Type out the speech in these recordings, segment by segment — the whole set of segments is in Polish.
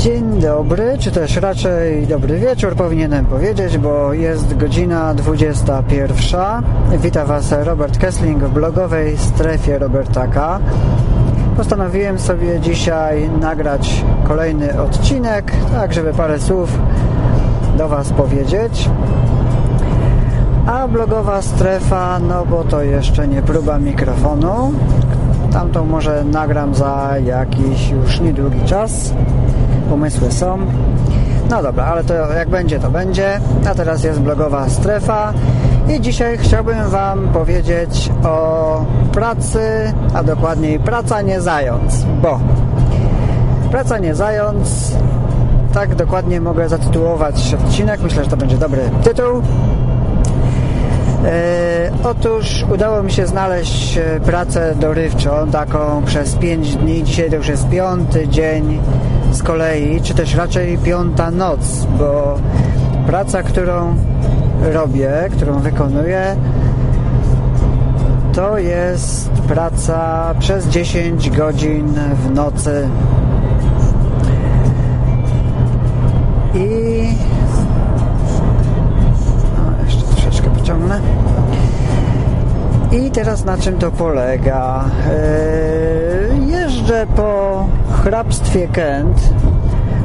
Dzień dobry, czy też raczej dobry wieczór powinienem powiedzieć, bo jest godzina 21. Witam Was Robert Kessling w blogowej strefie Robertaka. Postanowiłem sobie dzisiaj nagrać kolejny odcinek, tak żeby parę słów do Was powiedzieć. A blogowa strefa, no bo to jeszcze nie próba mikrofonu. Tamtą może nagram za jakiś już niedługi czas. Pomysły są. No dobra, ale to jak będzie, to będzie. A teraz jest blogowa strefa. I dzisiaj chciałbym Wam powiedzieć o pracy, a dokładniej praca nie zając, bo praca nie zając, tak dokładnie mogę zatytułować odcinek. Myślę, że to będzie dobry tytuł. E, otóż udało mi się znaleźć e, pracę dorywczą, taką przez 5 dni. Dzisiaj to już jest piąty dzień z kolei, czy też raczej piąta noc, bo praca, którą robię, którą wykonuję, to jest praca przez 10 godzin w nocy. I I teraz na czym to polega? Yy, jeżdżę po hrabstwie Kent,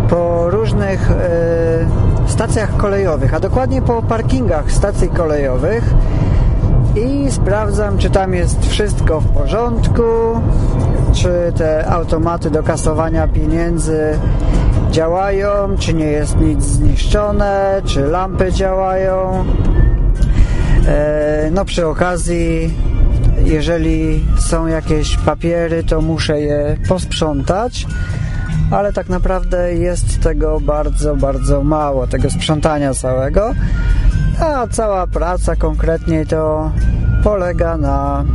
po różnych yy, stacjach kolejowych, a dokładnie po parkingach stacji kolejowych. I sprawdzam, czy tam jest wszystko w porządku, czy te automaty do kasowania pieniędzy działają, czy nie jest nic zniszczone, czy lampy działają, E, no przy okazji, jeżeli są jakieś papiery, to muszę je posprzątać, ale tak naprawdę jest tego bardzo, bardzo mało, tego sprzątania całego. A cała praca konkretnie to polega na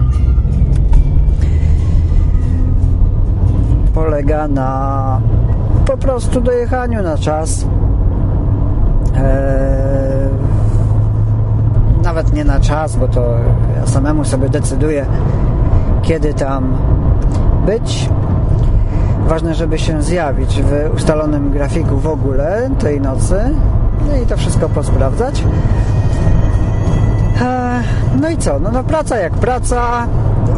polega na po prostu dojechaniu na czas. Eee, nawet nie na czas, bo to ja samemu sobie decyduję, kiedy tam być. Ważne, żeby się zjawić w ustalonym grafiku w ogóle tej nocy no i to wszystko posprawdzać. E, no i co? No, no praca jak praca.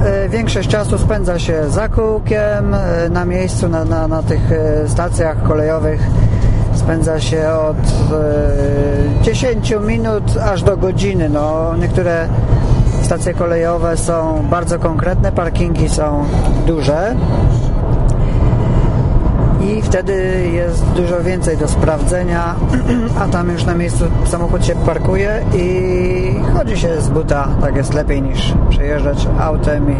E, większość czasu spędza się za kółkiem, e, na miejscu, na, na, na tych stacjach kolejowych spędza się od 10 e, minut aż do godziny. No, niektóre stacje kolejowe są bardzo konkretne, parkingi są duże i wtedy jest dużo więcej do sprawdzenia, a tam już na miejscu samochód się parkuje i chodzi się z buta, tak jest lepiej niż przejeżdżać autem i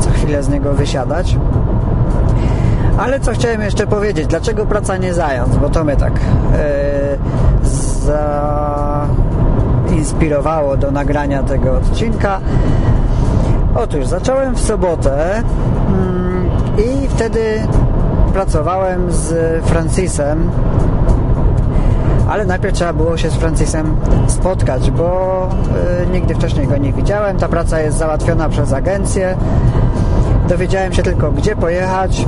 co chwilę z niego wysiadać. Ale co chciałem jeszcze powiedzieć, dlaczego praca nie zając, bo to mnie tak yy, zainspirowało do nagrania tego odcinka. Otóż zacząłem w sobotę yy, i wtedy pracowałem z Francisem ale najpierw trzeba było się z Francisem spotkać, bo y, nigdy wcześniej go nie widziałem. Ta praca jest załatwiona przez agencję. Dowiedziałem się tylko, gdzie pojechać,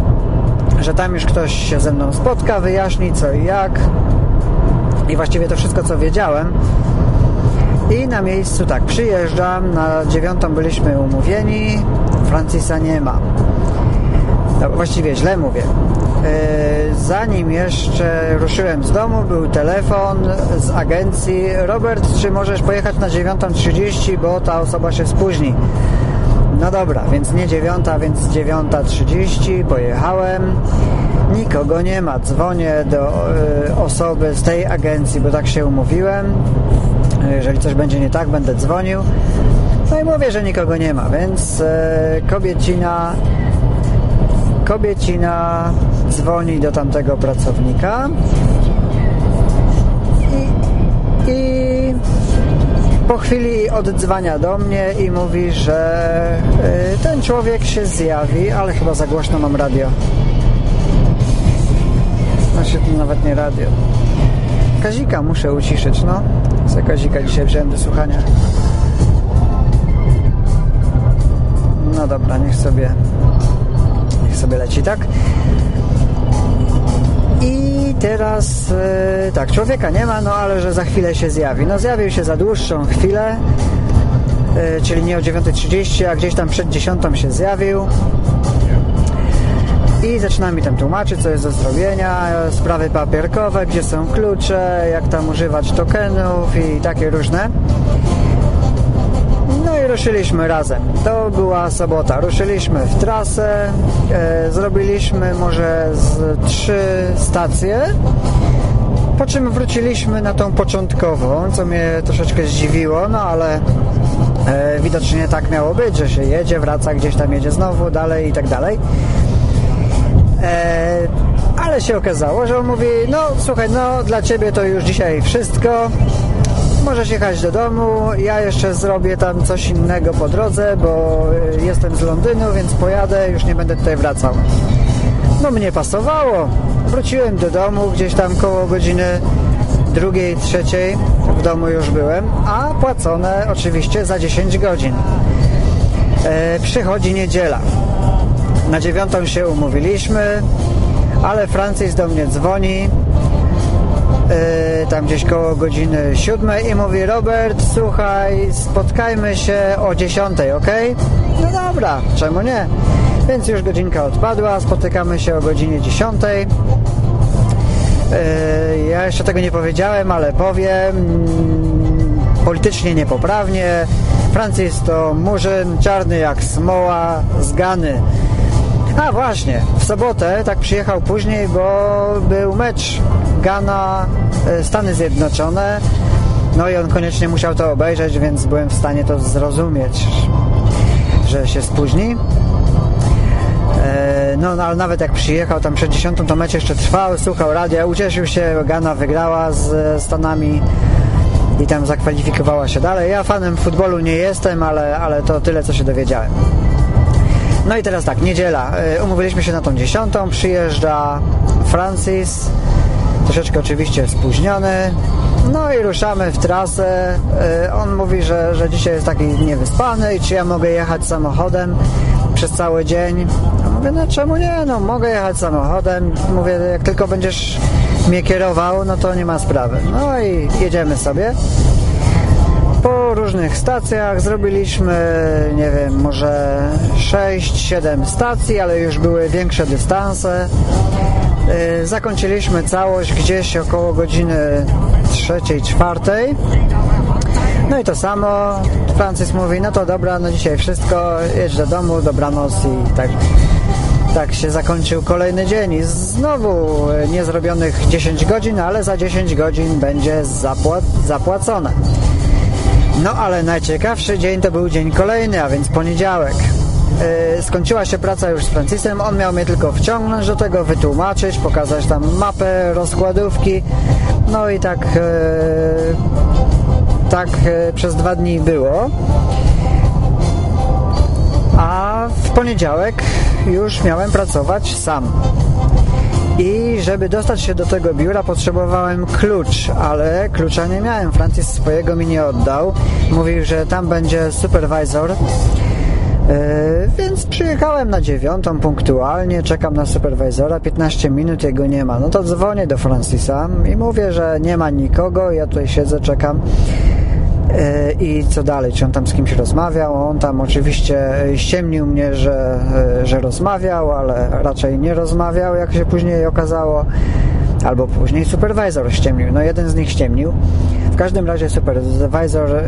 że tam już ktoś się ze mną spotka, wyjaśni co i jak i właściwie to wszystko, co wiedziałem i na miejscu tak, przyjeżdżam, na dziewiątą byliśmy umówieni, Francisa nie ma. No, właściwie źle mówię. E, zanim jeszcze ruszyłem z domu, był telefon z agencji Robert, czy możesz pojechać na 9.30, bo ta osoba się spóźni. No dobra, więc nie dziewiąta, więc 9.30 pojechałem. Nikogo nie ma. Dzwonię do y, osoby z tej agencji, bo tak się umówiłem. Jeżeli coś będzie nie tak, będę dzwonił. No i mówię, że nikogo nie ma, więc y, kobiecina kobiecina dzwoni do tamtego pracownika i, i po chwili oddzwania do mnie i mówi, że y, ten człowiek się zjawi, ale chyba za głośno mam radio. Znaczy to nawet nie radio. Kazika muszę uciszyć, no. Za Kazika dzisiaj wziąłem do słuchania. No dobra, niech sobie niech sobie leci, tak? I teraz e, tak, człowieka nie ma, no ale że za chwilę się zjawi. No zjawił się za dłuższą chwilę, e, czyli nie o 9.30, a gdzieś tam przed 10 się zjawił. I zaczyna mi tam tłumaczyć, co jest do zrobienia, sprawy papierkowe, gdzie są klucze, jak tam używać tokenów i takie różne. Ruszyliśmy razem. To była sobota. Ruszyliśmy w trasę, e, zrobiliśmy może z trzy stacje, po czym wróciliśmy na tą początkową, co mnie troszeczkę zdziwiło, no ale e, widocznie tak miało być, że się jedzie, wraca, gdzieś tam jedzie znowu, dalej i tak dalej. E, ale się okazało, że on mówi, no słuchaj, no dla Ciebie to już dzisiaj wszystko, możesz jechać do domu, ja jeszcze zrobię tam coś innego po drodze, bo jestem z Londynu, więc pojadę, już nie będę tutaj wracał. No mnie pasowało. Wróciłem do domu gdzieś tam koło godziny drugiej, trzeciej w domu już byłem, a płacone oczywiście za 10 godzin. E, przychodzi niedziela. Na dziewiątą się umówiliśmy, ale Francis do mnie dzwoni tam gdzieś koło godziny siódmej i mówi Robert, słuchaj, spotkajmy się o dziesiątej, ok? No dobra, czemu nie? Więc już godzinka odpadła, spotykamy się o godzinie dziesiątej. Yy, ja jeszcze tego nie powiedziałem, ale powiem politycznie niepoprawnie. Francis to murzyn, czarny jak smoła, zgany. A właśnie, w sobotę tak przyjechał później, bo był mecz Ghana, e, Stany Zjednoczone. No i on koniecznie musiał to obejrzeć, więc byłem w stanie to zrozumieć, że się spóźni. E, no, no ale nawet jak przyjechał tam przed dziesiątą, to mecz jeszcze trwał, słuchał radia, ucieszył się, Ghana wygrała z Stanami i tam zakwalifikowała się dalej. Ja fanem futbolu nie jestem, ale, ale to tyle, co się dowiedziałem. No i teraz tak, niedziela. E, umówiliśmy się na tą dziesiątą, przyjeżdża Francis, troszeczkę oczywiście spóźniony. No i ruszamy w trasę. E, on mówi, że, że dzisiaj jest taki niewyspany i czy ja mogę jechać samochodem przez cały dzień. Mówię, no czemu nie? No mogę jechać samochodem. Mówię, jak tylko będziesz mnie kierował, no to nie ma sprawy. No i jedziemy sobie po różnych stacjach zrobiliśmy, nie wiem, może 6-7 stacji, ale już były większe dystanse. Y, zakończyliśmy całość gdzieś około godziny 3-4. No i to samo. Francis mówi, no to dobra, no dzisiaj wszystko, jedź do domu, dobranoc i tak tak się zakończył kolejny dzień i znowu niezrobionych 10 godzin, ale za 10 godzin będzie zapła zapłacone. No ale najciekawszy dzień to był dzień kolejny, a więc poniedziałek. Yy, skończyła się praca już z Francisem, on miał mnie tylko wciągnąć do tego, wytłumaczyć, pokazać tam mapę, rozkładówki. No i tak, yy, tak yy, przez dwa dni było. A w poniedziałek już miałem pracować sam i żeby dostać się do tego biura potrzebowałem klucz, ale klucza nie miałem. Francis swojego mi nie oddał. Mówił, że tam będzie supervisor. Yy, więc przyjechałem na dziewiątą punktualnie, czekam na supervisora, 15 minut jego nie ma. No to dzwonię do Francisa i mówię, że nie ma nikogo, ja tutaj siedzę, czekam. E, i co dalej, czy on tam z kimś rozmawiał. On tam oczywiście ściemnił mnie, że, e, że rozmawiał, ale raczej nie rozmawiał, jak się później okazało. Albo później supervisor ściemnił. No jeden z nich ściemnił. W każdym razie supervisor e,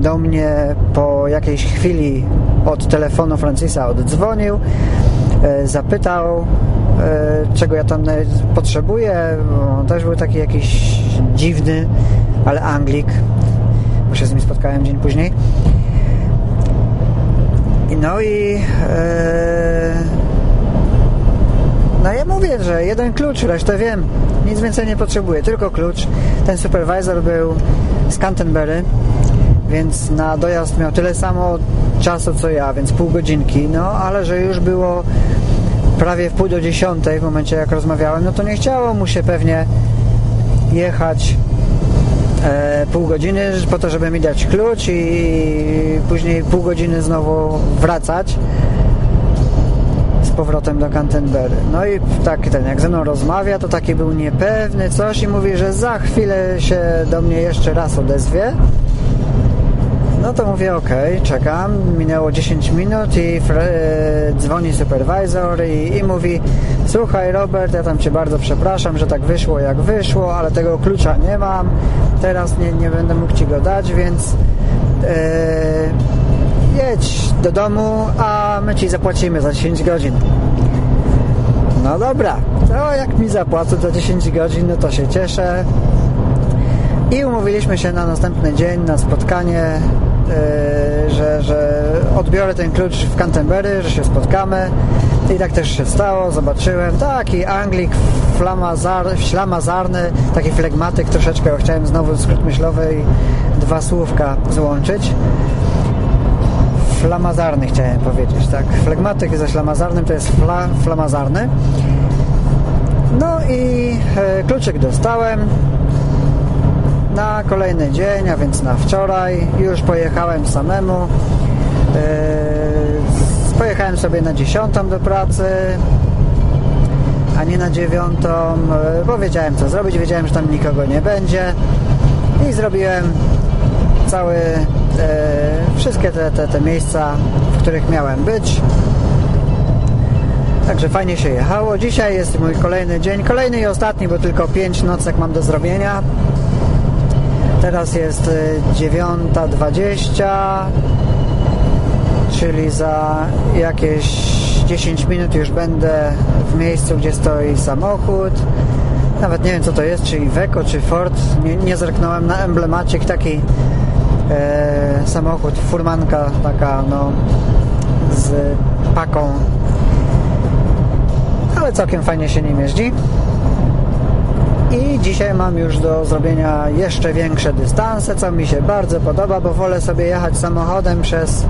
do mnie po jakiejś chwili od telefonu Francisa oddzwonił, zapytał, czego ja tam potrzebuję. On też był taki jakiś dziwny, ale Anglik, bo się z nim spotkałem dzień później. No i e, no ja mówię, że jeden klucz, resztę wiem. Nic więcej nie potrzebuję, tylko klucz. Ten supervisor był z Canterbury, więc na dojazd miał tyle samo czasu co ja, więc pół godzinki, no ale że już było prawie w pół do dziesiątej w momencie jak rozmawiałem, no to nie chciało mu się pewnie jechać e, pół godziny po to, żeby mi dać klucz i później pół godziny znowu wracać z powrotem do Canterbury. No i tak ten, jak ze mną rozmawia, to taki był niepewny coś i mówi, że za chwilę się do mnie jeszcze raz odezwie. No to mówię, ok, czekam. Minęło 10 minut i e, dzwoni supervisor i, i, mówi słuchaj Robert, ja tam Cię bardzo przepraszam, że tak wyszło jak wyszło, ale tego klucza nie mam. Teraz nie, nie będę mógł Ci go dać, więc e, jedź do domu, a my Ci zapłacimy za 10 godzin. No dobra, to jak mi zapłacą za 10 godzin, no to się cieszę. I umówiliśmy się na następny dzień na spotkanie, yy, że, że odbiorę ten klucz w Canterbury, że się spotkamy. I tak też się stało, zobaczyłem. Taki Anglik flamazar, ślamazarny, taki flegmatyk troszeczkę. Chciałem znowu skrót myślowy i dwa słówka złączyć flamazarny chciałem powiedzieć, tak. Flegmatyk za ślamazarnym to jest fla, flamazarny. No i e, kluczyk dostałem na kolejny dzień, a więc na wczoraj. Już pojechałem samemu. E, pojechałem sobie na dziesiątą do pracy, a nie na dziewiątą, e, bo wiedziałem co zrobić, wiedziałem, że tam nikogo nie będzie i zrobiłem cały e, wszystkie te, te, te miejsca, w których miałem być. Także fajnie się jechało. Dzisiaj jest mój kolejny dzień, kolejny i ostatni, bo tylko 5 nocek mam do zrobienia. Teraz jest 9.20, e, czyli za jakieś 10 minut już będę w miejscu, gdzie stoi samochód. Nawet nie wiem co to jest, czy Iveco, czy Ford. Nie, nie zerknąłem na emblemacik taki e, samochód, furmanka taka no z paką ale całkiem fajnie się nim jeździ i dzisiaj mam już do zrobienia jeszcze większe dystanse, co mi się bardzo podoba, bo wolę sobie jechać samochodem przez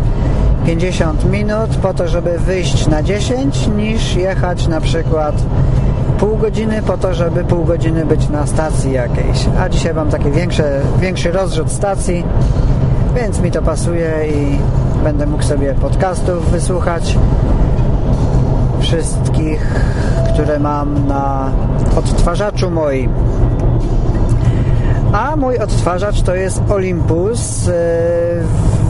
50 minut po to, żeby wyjść na 10 niż jechać na przykład pół godziny po to, żeby pół godziny być na stacji jakiejś. A dzisiaj mam taki większy, większy rozrzut stacji, więc mi to pasuje i będę mógł sobie podcastów wysłuchać wszystkich, które mam na odtwarzaczu moim. A mój odtwarzacz to jest Olympus y,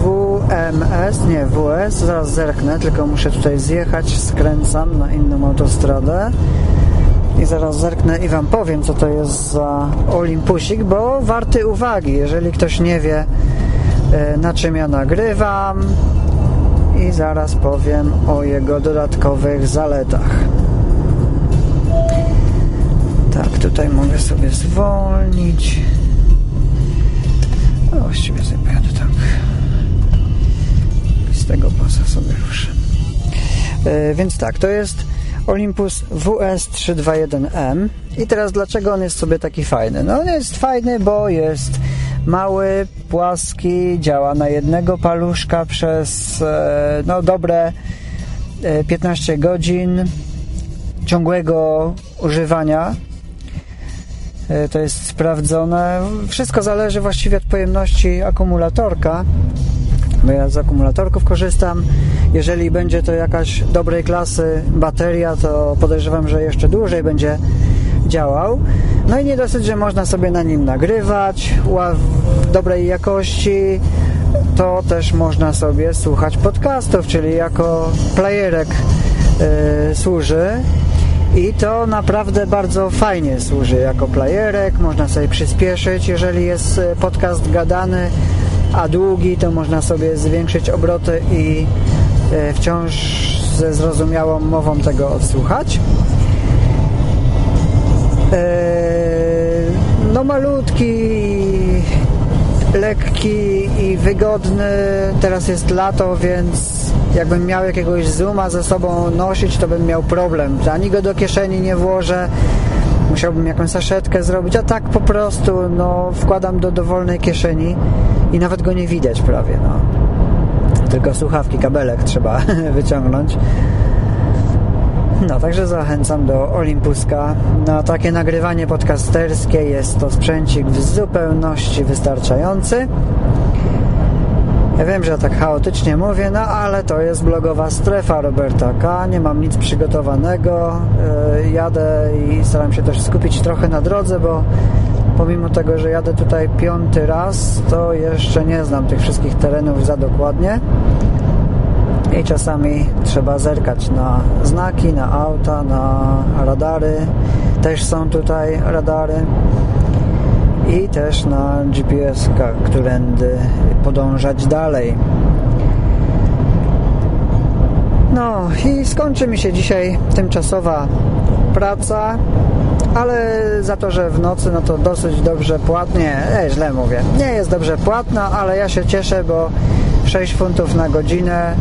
WMS, nie WS, zaraz zerknę, tylko muszę tutaj zjechać, skręcam na inną autostradę i zaraz zerknę i Wam powiem, co to jest za Olympusik, bo warty uwagi, jeżeli ktoś nie wie, e, na czym ja nagrywam i zaraz powiem o jego dodatkowych zaletach. Tak, tutaj mogę sobie zwolnić. No właściwie sobie pojadę tak. Z tego pasa sobie ruszę. E, więc tak, to jest Olympus WS321M. I teraz dlaczego on jest sobie taki fajny? No on jest fajny, bo jest mały, płaski, działa na jednego paluszka przez e, no dobre 15 e, godzin ciągłego używania e, to jest sprawdzone. Wszystko zależy właściwie od pojemności akumulatorka bo ja z akumulatorków korzystam. Jeżeli będzie to jakaś dobrej klasy bateria, to podejrzewam, że jeszcze dłużej będzie działał. No i nie dosyć, że można sobie na nim nagrywać w dobrej jakości, to też można sobie słuchać podcastów, czyli jako playerek yy, służy. I to naprawdę bardzo fajnie służy jako playerek, można sobie przyspieszyć, jeżeli jest y, podcast gadany a długi to można sobie zwiększyć obroty i e, wciąż ze zrozumiałą mową tego odsłuchać. E, no malutki, lekki i wygodny. Teraz jest lato, więc jakbym miał jakiegoś zooma ze sobą nosić, to bym miał problem. Ani go do kieszeni nie włożę, musiałbym jakąś saszetkę zrobić, a tak po prostu no, wkładam do dowolnej kieszeni i nawet go nie widać prawie. No. Tylko słuchawki, kabelek trzeba wyciągnąć. No, także zachęcam do Olympuska. Na takie nagrywanie podcasterskie jest to sprzęcik w zupełności wystarczający. Ja wiem, że tak chaotycznie mówię, no ale to jest blogowa strefa Roberta K. Nie mam nic przygotowanego. Yy, jadę i staram się też skupić trochę na drodze, bo pomimo tego, że jadę tutaj piąty raz, to jeszcze nie znam tych wszystkich terenów za dokładnie i czasami trzeba zerkać na znaki, na auta, na radary. Też są tutaj radary i też na GPS, którędy podążać dalej. No i skończy mi się dzisiaj tymczasowa praca, ale za to, że w nocy no to dosyć dobrze płatnie, e, źle mówię, nie jest dobrze płatna, ale ja się cieszę, bo 6 funtów na godzinę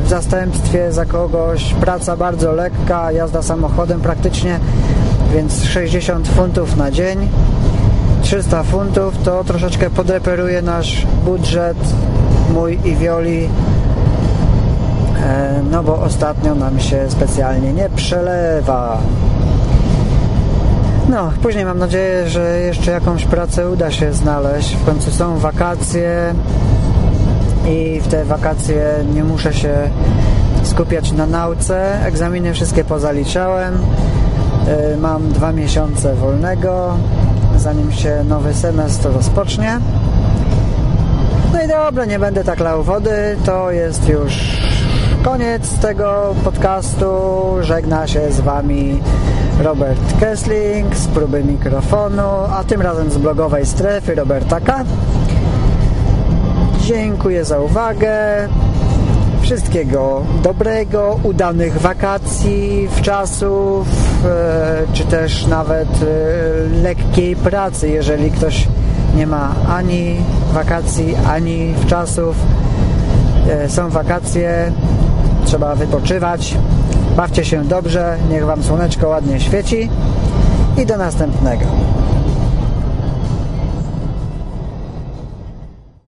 w zastępstwie za kogoś, praca bardzo lekka, jazda samochodem praktycznie, więc 60 funtów na dzień. 300 funtów to troszeczkę podreperuje nasz budżet mój i Wioli. E, no bo ostatnio nam się specjalnie nie przelewa. No, później mam nadzieję, że jeszcze jakąś pracę uda się znaleźć. W końcu są wakacje i w te wakacje nie muszę się skupiać na nauce. Egzaminy wszystkie pozaliczałem. E, mam dwa miesiące wolnego zanim się nowy semestr rozpocznie. No i dobra, nie będę tak lał wody, to jest już koniec tego podcastu. Żegna się z Wami Robert Kessling z próby mikrofonu, a tym razem z blogowej strefy Roberta K. Dziękuję za uwagę. Wszystkiego dobrego, udanych wakacji, w czasów, e, czy też nawet e, lekkiej pracy, jeżeli ktoś nie ma ani wakacji, ani w czasów. E, są wakacje, trzeba wypoczywać. Bawcie się dobrze, niech Wam słoneczko ładnie świeci i do następnego.